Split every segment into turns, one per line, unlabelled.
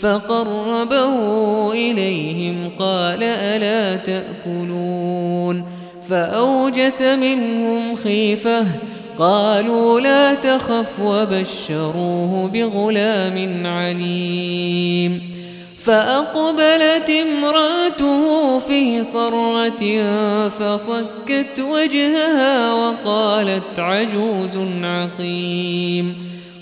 فقربه إليهم قال ألا تأكلون فأوجس منهم خيفة قالوا لا تخف وبشروه بغلام عليم فأقبلت امرأته في صرة فصكت وجهها وقالت عجوز عقيم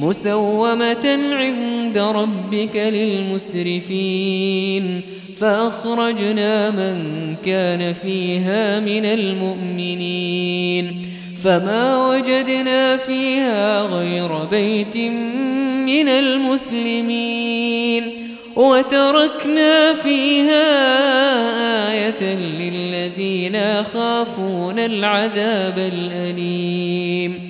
مسومة عند ربك للمسرفين. فأخرجنا من كان فيها من المؤمنين. فما وجدنا فيها غير بيت من المسلمين. وتركنا فيها آية للذين يخافون العذاب الأليم.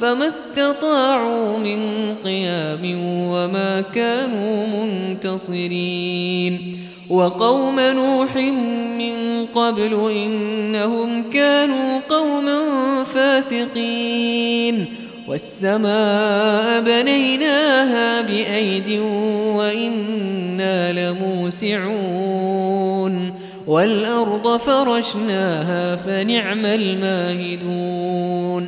فما استطاعوا من قيام وما كانوا منتصرين. وقوم نوح من قبل إنهم كانوا قوما فاسقين. والسماء بنيناها بأيد وإنا لموسعون. والأرض فرشناها فنعم الماهدون.